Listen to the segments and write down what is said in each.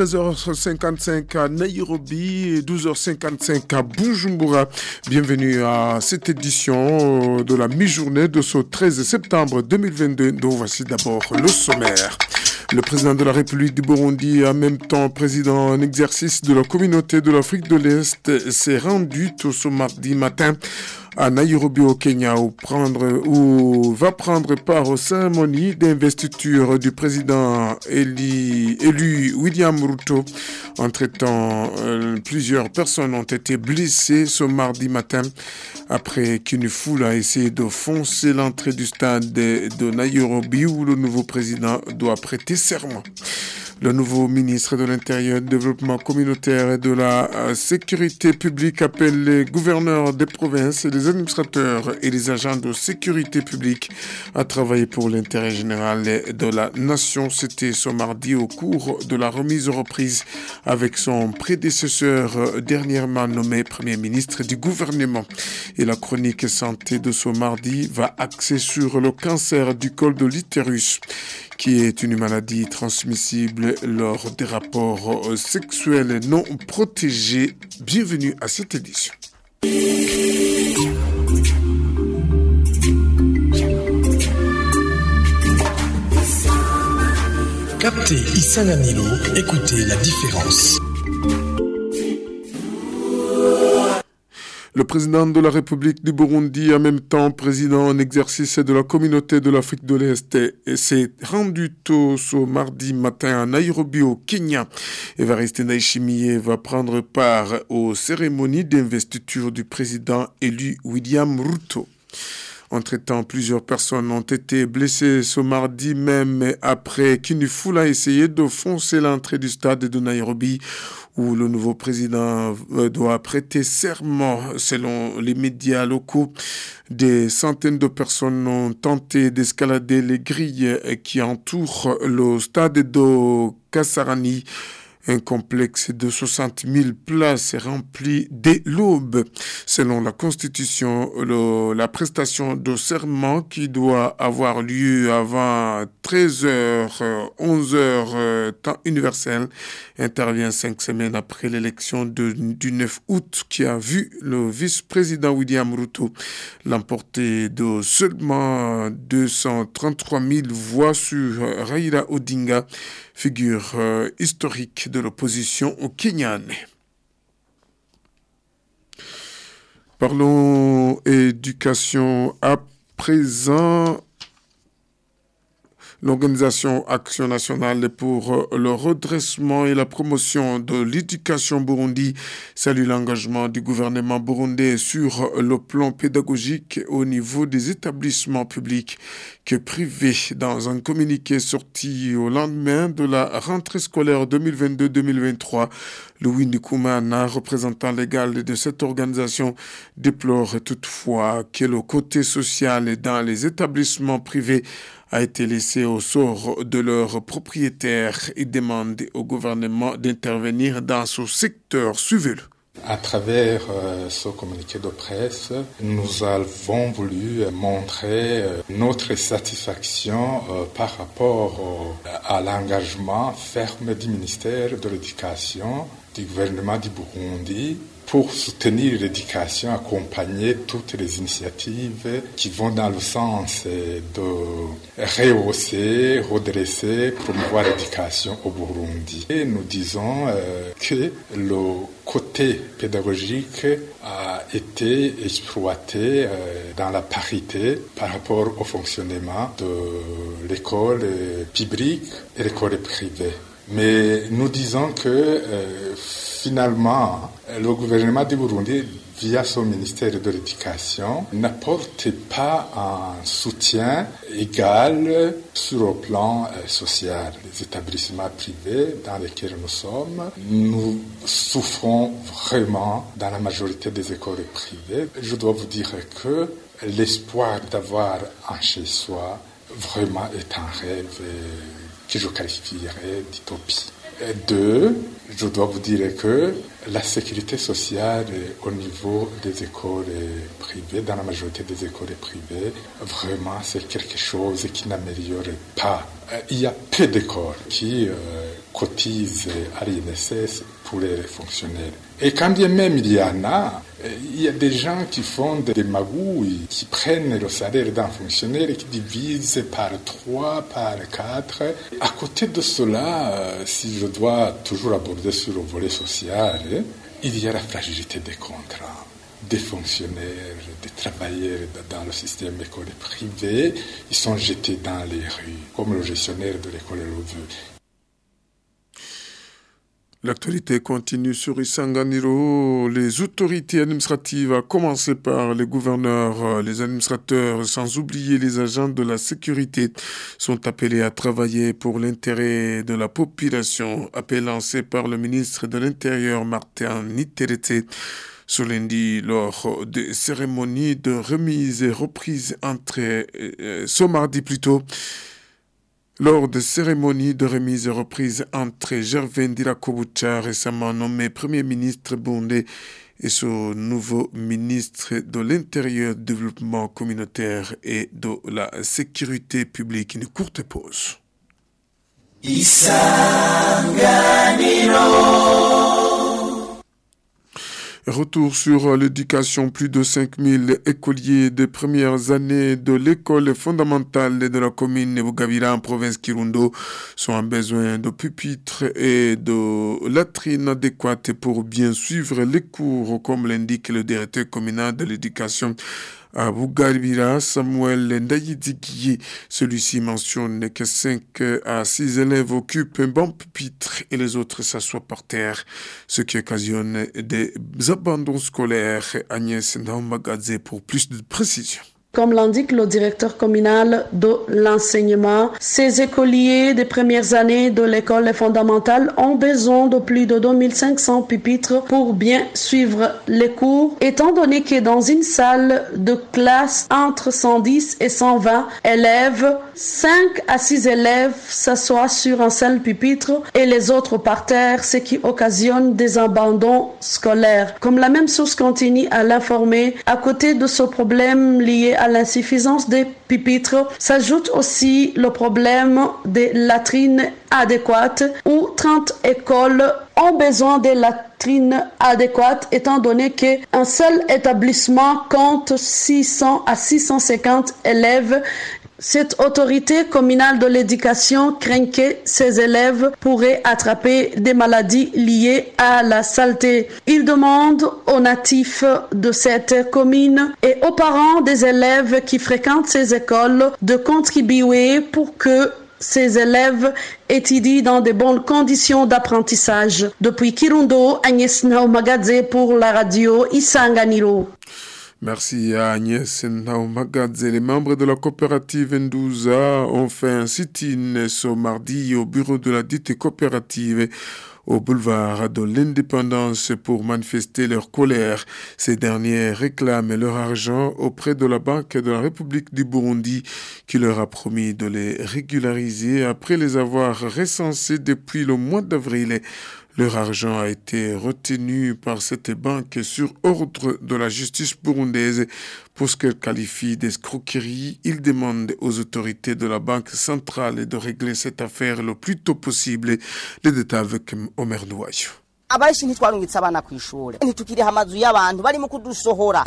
nziko banyanka 13h55 à Nairobi et 12h55 à Bujumbura. Bienvenue à cette édition de la mi-journée de ce 13 septembre 2022 dont voici d'abord le sommaire. Le président de la République du Burundi, en même temps président en exercice de la communauté de l'Afrique de l'Est, s'est rendu tout ce mardi matin à Nairobi au Kenya où, prendre, va prendre part aux cérémonies d'investiture du président élu, William Ruto. Entre-temps, euh, plusieurs personnes ont été blessées ce mardi matin après qu'une foule a essayé de foncer l'entrée du stade de, de Nairobi où le nouveau président doit prêter serment. Le nouveau ministre de l'Intérieur, Développement communautaire et de la euh, Sécurité publique appelle les gouverneurs des provinces les administrateurs et les agents de sécurité publique à travailler pour l'intérêt général de la nation. C'était ce mardi au cours de la remise reprise avec son prédécesseur euh, dernièrement nommé Premier ministre du gouvernement. Et la chronique santé de ce mardi va axer sur le cancer du col de l'utérus qui est une maladie transmissible lors des rapports sexuels non protégés. Bienvenue à cette édition. Captez Issanganilo, écoutez la différence. Le président de la République du Burundi, en même temps président en exercice de la communauté de l'Afrique de l'Est, s'est rendu tôt ce mardi matin à Nairobi au Kenya. Evariste Ndayishimiye va prendre part aux cérémonies d'investiture du président élu William Ruto. Entre-temps, plusieurs personnes ont été blessées ce mardi même après qu'une foule a essayé de foncer l'entrée du stade de Nairobi où le nouveau président doit prêter serment selon les médias locaux. Des centaines de personnes ont tenté d'escalader les grilles qui entourent le stade de Kasarani. Un complexe de 60 000 places est rempli dès l'aube. Selon la Constitution, la prestation de serment qui doit avoir lieu avant 13h, 11h, temps universel, intervient cinq semaines après l'élection du 9 août qui a vu le vice-président William Ruto l'emporter de seulement 233 000 voix sur Raila Odinga, figure euh, historique de l'opposition au Kenyan. Parlons éducation à présent. L'organisation Action nationale pour le redressement et la promotion de l'éducation burundi salue l'engagement du gouvernement burundais sur le plan pédagogique au niveau des établissements publics que privés. Dans un communiqué sorti au lendemain de la rentrée scolaire 2022-2023, Louis Nikoumana, représentant légal de cette organisation, déplore toutefois que le côté social dans les établissements privés a été laissé au sort de leurs propriétaires et demande au gouvernement d'intervenir dans ce secteur. Suivez-le. À travers euh, ce communiqué de presse, nous avons voulu montrer euh, notre satisfaction euh, par rapport à l'engagement ferme du ministère de l'Éducation, du gouvernement du Burundi pour soutenir l'éducation, accompagner toutes les initiatives qui vont dans le sens de rehausser, redresser, promouvoir l'éducation au Burundi. Et nous disons euh, que le côté pédagogique a été exploité euh, dans la parité par rapport au fonctionnement de l'école publique et l'école privée. Mais nous disons que euh, finalement, le gouvernement du Burundi, via son ministère de l'Éducation, n'apporte pas un soutien égal sur le plan euh, social. Les établissements privés dans lesquels nous sommes, nous souffrons vraiment dans la majorité des écoles privées. Je dois vous dire que l'espoir d'avoir un chez soi vraiment est un rêve que je qualifierais d'utopie. Deux, je dois vous dire que la sécurité sociale au niveau des écoles privées, dans la majorité des écoles privées, vraiment c'est quelque chose qui n'améliore pas. Il y a peu d'écoles qui euh, cotisent à l'INSS pour les fonctionnaires. Et quand bien même il y en a, il y a des gens qui font des magouilles, qui prennent le salaire d'un fonctionnaire et qui divisent par trois, par quatre. À côté de cela, euh, si je dois toujours aborder sur le volet social, il y a la fragilité des contrats des fonctionnaires, des travailleurs dans le système école privé, ils sont jetés dans les rues, comme le gestionnaire de l'école le veut. L'actualité continue sur Isanganiro. Les autorités administratives, à commencer par les gouverneurs, les administrateurs, sans oublier les agents de la sécurité, sont appelés à travailler pour l'intérêt de la population. Appel lancé par le ministre de l'Intérieur, Martin Niterete ce lundi lors des cérémonies de remise et reprise entre euh, ce mardi plutôt lors des cérémonies de remise et reprise entre Gervais Ndirakobucha, récemment nommé Premier ministre bondé, et son nouveau ministre de l'Intérieur, Développement communautaire et de la Sécurité publique. Une courte pause. Retour sur l'éducation. Plus de 5000 écoliers des premières années de l'école fondamentale de la commune de Bugavira en province Kirundo sont en besoin de pupitres et de latrines adéquates pour bien suivre les cours, comme l'indique le directeur communal de l'éducation à Bougaribira, Samuel Ndayidigiye. Celui-ci mentionne que 5 à 6 élèves occupent un bon pupitre et les autres s'assoient par terre, ce qui occasionne des abandons scolaires. Agnès Ndaumagadze pour plus de précision. Comme l'indique le directeur communal de l'enseignement, ces écoliers des premières années de l'école fondamentale ont besoin de plus de 2500 pupitres pour bien suivre les cours, étant donné que dans une salle de classe entre 110 et 120 élèves, 5 à 6 élèves s'assoient sur un seul pupitre et les autres par terre, ce qui occasionne des abandons scolaires. Comme la même source continue à l'informer, à côté de ce problème lié l'insuffisance des pupitres s'ajoute aussi le problème des latrines adéquates où 30 écoles ont besoin de latrines adéquates étant donné qu'un seul établissement compte 600 à 650 élèves cette autorité communale de l'éducation craint que ces élèves pourraient attraper des maladies liées à la saleté. Il demande aux natifs de cette commune et aux parents des élèves qui fréquentent ces écoles de contribuer pour que ces élèves étudient dans de bonnes conditions d'apprentissage. Depuis Kirundo, Agnès Naumagadze pour la radio Isanganiro. Merci à Agnès Naumagadze. Les membres de la coopérative Ndouza ont fait un sit-in ce mardi au bureau de la dite coopérative au boulevard de l'indépendance pour manifester leur colère. Ces derniers réclament leur argent auprès de la Banque de la République du Burundi qui leur a promis de les régulariser après les avoir recensés depuis le mois d'avril. Leur argent a été retenu par cette banque sur ordre de la justice burundaise pour ce qu'elle qualifie d'escroquerie. Ils demandent aux autorités de la Banque centrale de régler cette affaire le plus tôt possible. Les détails avec Omer Nouaillou. Abashi ntitwarungitse abana ku ishuri ntitukiriha amazu y'abantu barimo kudusohora.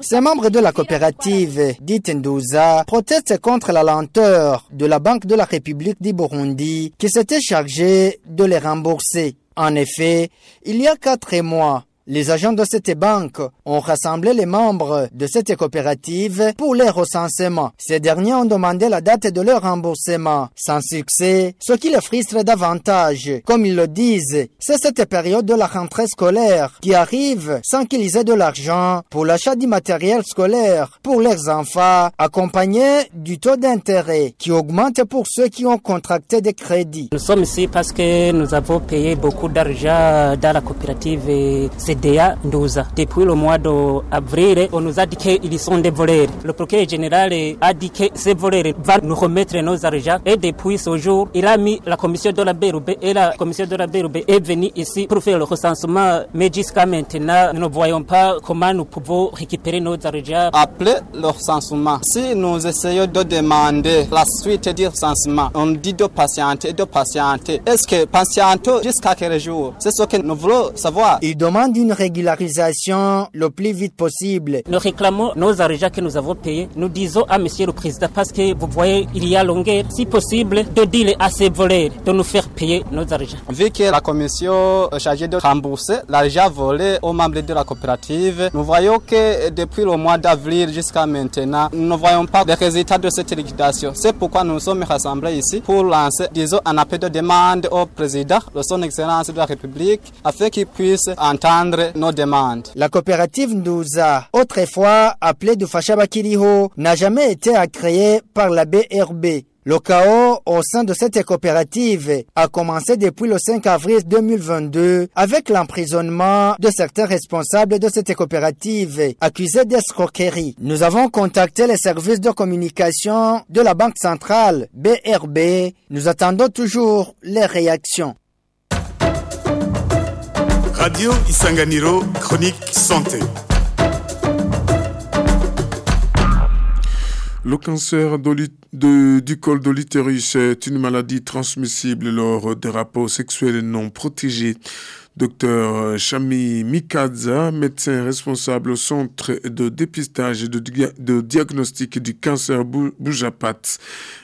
Ces membres de la coopérative dite Ndouza protestent contre la lenteur de la Banque de la République du Burundi qui s'était chargée de les rembourser. En effet, il y a quatre mois, les agents de cette banque ont rassemblé les membres de cette coopérative pour les recensements. Ces derniers ont demandé la date de leur remboursement sans succès, ce qui les frustre davantage. Comme ils le disent, c'est cette période de la rentrée scolaire qui arrive sans qu'ils aient de l'argent pour l'achat du matériel scolaire pour leurs enfants, accompagné du taux d'intérêt qui augmente pour ceux qui ont contracté des crédits. Nous sommes ici parce que nous avons payé beaucoup d'argent dans la coopérative. CDA 12. Depuis le mois d'avril, on nous a dit qu'ils sont des voleurs. Le procureur général a dit que ces voleurs vont nous remettre nos argent. Et depuis ce jour, il a mis la commission de la BRB et la commission de la BRB est venue ici pour faire le recensement. Mais jusqu'à maintenant, nous ne voyons pas comment nous pouvons récupérer nos argent. Après le recensement, si nous essayons de demander la suite du recensement, on dit de patienter, de patienter. Est-ce que patienter jusqu'à quel jour? C'est ce que nous voulons savoir. Il demande une régularisation le plus vite possible. Nous réclamons nos argent que nous avons payés. Nous disons à Monsieur le Président, parce que vous voyez, il y a longueur, si possible, de dire à ces voleurs de nous faire payer nos argent. Vu que la commission chargée de rembourser l'argent volé aux membres de la coopérative, nous voyons que depuis le mois d'avril jusqu'à maintenant, nous ne voyons pas les résultats de cette liquidation. C'est pourquoi nous sommes rassemblés ici pour lancer, disons, un appel de demande au président de son Excellence de la République afin qu'il puisse entendre nos demandes. La coopérative Ndouza, autrefois appelée de Fachabakiriho, n'a jamais été créée par la BRB. Le chaos au sein de cette coopérative a commencé depuis le 5 avril 2022 avec l'emprisonnement de certains responsables de cette coopérative accusés d'escroquerie. Nous avons contacté les services de communication de la Banque centrale BRB. Nous attendons toujours les réactions. Radio Isanganiro, chronique santé. Le cancer du col de l'utérus est une maladie transmissible lors des rapports sexuels non protégés. Docteur Chami Mikadza, médecin responsable au centre de dépistage et de, diagnostic du cancer Boujapat,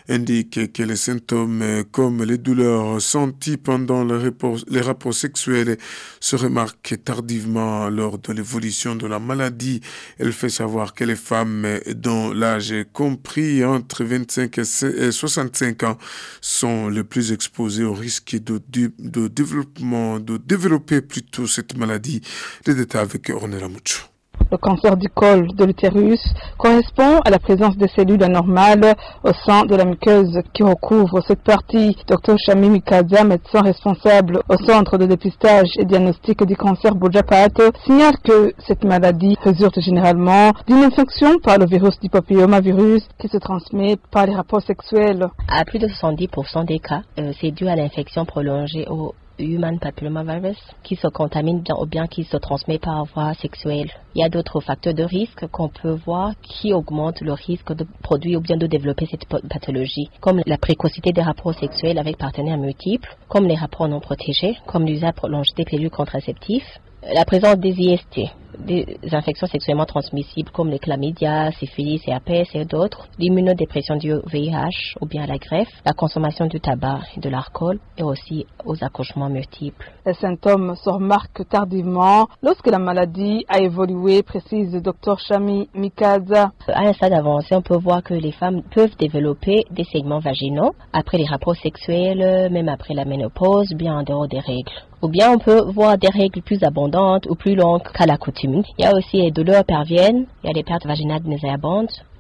indique que les symptômes comme les douleurs senties pendant les rapports, sexuels se remarquent tardivement lors de l'évolution de la maladie. Elle fait savoir que les femmes dont l'âge est compris entre 25 et 65 ans sont les plus exposées au risque de développement, de développement plutôt cette maladie. Les détails avec Ornella Mucho. Le cancer du col de l'utérus correspond à la présence de cellules anormales au sein de la muqueuse qui recouvre cette partie. Dr Shami Mikaza, médecin responsable au centre de dépistage et diagnostic du cancer Bojapat, signale que cette maladie résulte généralement d'une infection par le virus du papillomavirus qui se transmet par les rapports sexuels. À plus de 70% des cas, euh, c'est dû à l'infection prolongée au human papillomavirus qui se contamine ou bien qui se transmet par voie sexuelle. Il y a d'autres facteurs de risque qu'on peut voir qui augmentent le risque de produire ou bien de développer cette pathologie, comme la précocité des rapports sexuels avec partenaires multiples, comme les rapports non protégés, comme l'usage prolongé des pilules contraceptifs, la présence des IST, des infections sexuellement transmissibles comme les chlamydia, syphilis et APS et d'autres, l'immunodépression du VIH ou bien la greffe, la consommation du tabac et de l'alcool et aussi aux accouchements multiples. Les symptômes se remarquent tardivement lorsque la maladie a évolué, précise le Dr Shami Mikaza. À un stade avancé, on peut voir que les femmes peuvent développer des segments vaginaux après les rapports sexuels, même après la ménopause, bien en dehors des règles. Ou bien on peut voir des règles plus abondantes ou plus longues qu'à l'accoutumée. Il y a aussi les douleurs perviennes, il y a les pertes vaginales et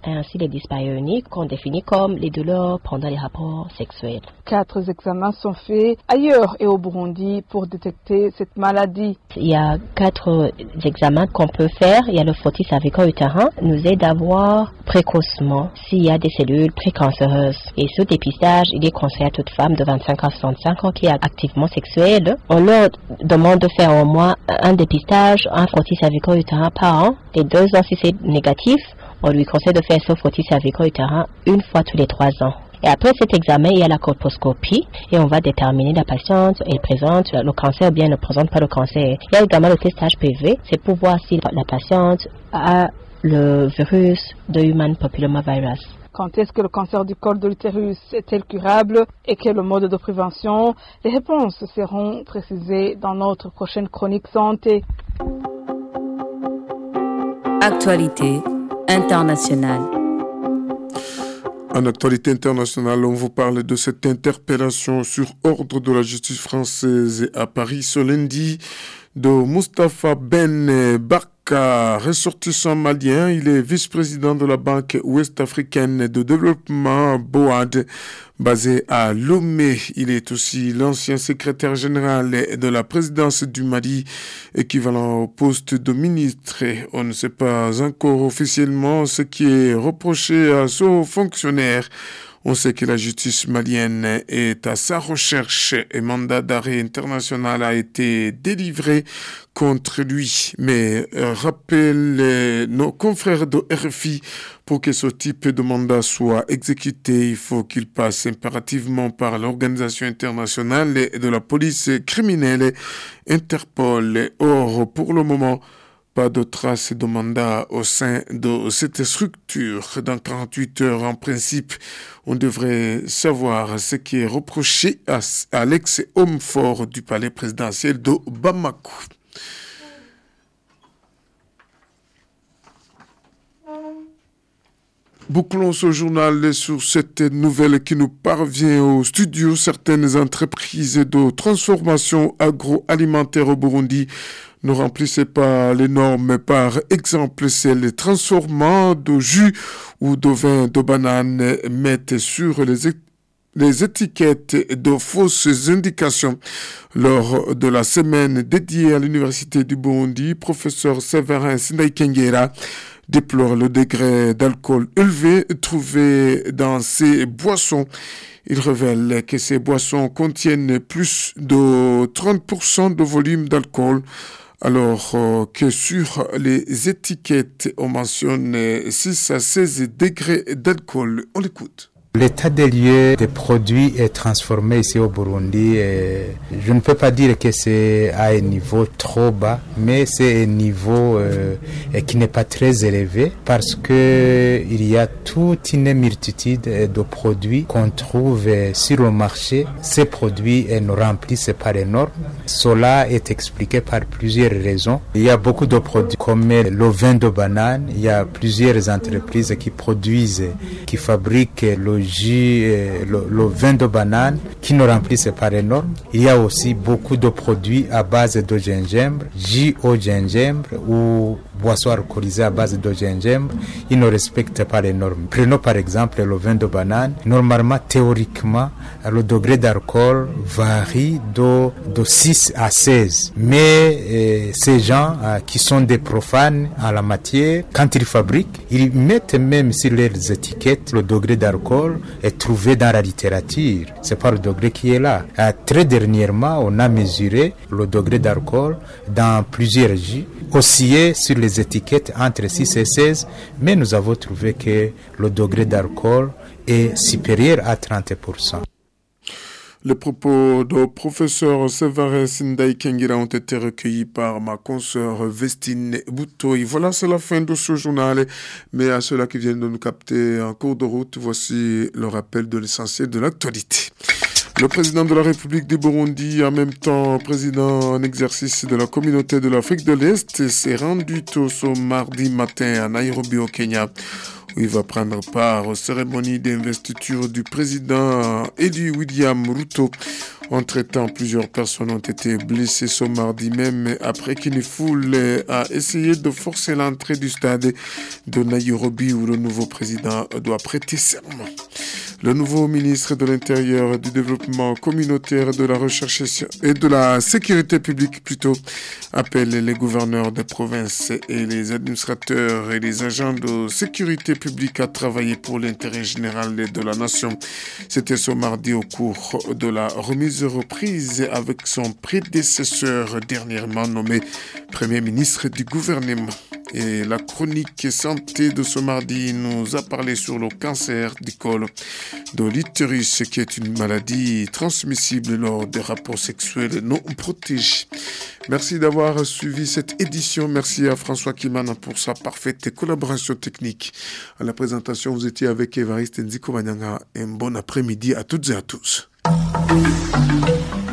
ainsi les dyspareuniques qu'on définit comme les douleurs pendant les rapports sexuels. Quatre examens sont faits ailleurs et au Burundi pour détecter cette maladie. Il y a quatre examens qu'on peut faire. Il y a le frottis utérin, nous aide à voir précocement s'il y a des cellules précancéreuses. Et ce dépistage, il est conseillé à toute femme de 25 à 65 ans qui est activement sexuelle. On leur demande de faire au moins un dépistage, un frottis utérin par an. Les deux ans, si c'est négatif, on lui conseille de faire ce frottis cervico-utérin une fois tous les trois ans. Et après cet examen, il y a la colposcopie et on va déterminer la patiente elle présente le cancer ou bien ne présente pas le cancer. Il y a également le testage PV, c'est pour voir si la patiente a le virus de Human Papillomavirus. Quand est-ce que le cancer du col de l'utérus est-il curable et quel est le mode de prévention? Les réponses seront précisées dans notre prochaine chronique santé. Actualité En actualité internationale, on vous parle de cette interpellation sur ordre de la justice française à Paris ce lundi de Mustapha Ben Bark ressortissant malien. Il est vice-président de la Banque ouest-africaine de développement, BOAD, basée à Lomé. Il est aussi l'ancien secrétaire général de la présidence du Mali, équivalent au poste de ministre. On ne sait pas encore officiellement ce qui est reproché à ce fonctionnaire. On sait que la justice malienne est à sa recherche et mandat d'arrêt international a été délivré contre lui. Mais euh, rappelle nos confrères de RFI pour que ce type de mandat soit exécuté, il faut qu'il passe impérativement par l'organisation internationale de la police criminelle Interpol. Or, pour le moment, pas de traces de mandat au sein de cette structure. Dans 48 heures, en principe, on devrait savoir ce qui est reproché à, l'ex-homme fort du palais présidentiel de Bamako. Bouclons ce journal sur cette nouvelle qui nous parvient au studio. Certaines entreprises de transformation agroalimentaire au Burundi ne remplissaient pas les normes. Par exemple, celles transformant de jus ou de vin de banane mettent sur les étiquettes de fausses indications. Lors de la semaine dédiée à l'Université du Burundi, professeur Séverin Sindaikengera déplore le degré d'alcool élevé trouvé dans ces boissons. Il révèle que ces boissons contiennent plus de 30% de volume d'alcool alors euh, que sur les étiquettes, on mentionne 6 à 16 degrés d'alcool. On l'écoute. L'état des lieux des produits est transformé ici au Burundi. je ne peux pas dire que c'est à un niveau trop bas, mais c'est un niveau euh, qui n'est pas très élevé parce que il y a toute une multitude de produits qu'on trouve sur le marché. Ces produits ne remplissent pas les normes. Cela est expliqué par plusieurs raisons. Il y a beaucoup de produits comme le vin de banane. Il y a plusieurs entreprises qui produisent, qui fabriquent le jus, le, vin de banane qui ne remplissent pas les normes. Il y a aussi beaucoup de produits à base de gingembre, jus au gingembre ou boissons alcoolisées à base de gingembre. Ils ne respectent pas les normes. Prenons par exemple le vin de banane. Normalement, théoriquement, le degré d'alcool varie de, de 6 à 16. Mais euh, ces gens euh, qui sont des profanes à la matière, quand ils fabriquent, ils mettent même sur leurs étiquettes le degré d'alcool est trouvé dans la littérature. C'est pas le degré qui est là. Euh, très dernièrement, on a mesuré le degré d'alcool dans plusieurs jus, oscillé sur les étiquettes entre 6 et 16, mais nous avons trouvé que le degré d'alcool est supérieur à 30%. Les propos du professeur Séverin Sindai Kengira ont été recueillis par ma consoeur Vestine Boutoy. Voilà, c'est la fin de ce journal. Mais à ceux-là qui viennent de nous capter en cours de route, voici le rappel de l'essentiel de l'actualité. Le président de la République du Burundi, en même temps président en exercice de la communauté de l'Afrique de l'Est, s'est rendu tôt ce mardi matin à Nairobi au Kenya il va prendre part aux cérémonies d'investiture du président Eddie William Ruto. Entre-temps, plusieurs personnes ont été blessées ce mardi même après qu'une foule a essayé de forcer l'entrée du stade de Nairobi où le nouveau président doit prêter serment. Le nouveau ministre de l'Intérieur, du Développement communautaire, de la Recherche et de la Sécurité publique plutôt appelle les gouverneurs des provinces et les administrateurs et les agents de sécurité publique à travailler pour l'intérêt général de la nation. C'était ce mardi au cours de la remise reprise avec son prédécesseur dernièrement nommé Premier ministre du gouvernement. Et la chronique santé de ce mardi nous a parlé sur le cancer du col de l'utérus, qui est une maladie transmissible lors des rapports sexuels non protégés. Merci d'avoir suivi cette édition. Merci à François Kimana pour sa parfaite collaboration technique. À la présentation, vous étiez avec Evariste Nziko Un bon après-midi à toutes et à tous. うん。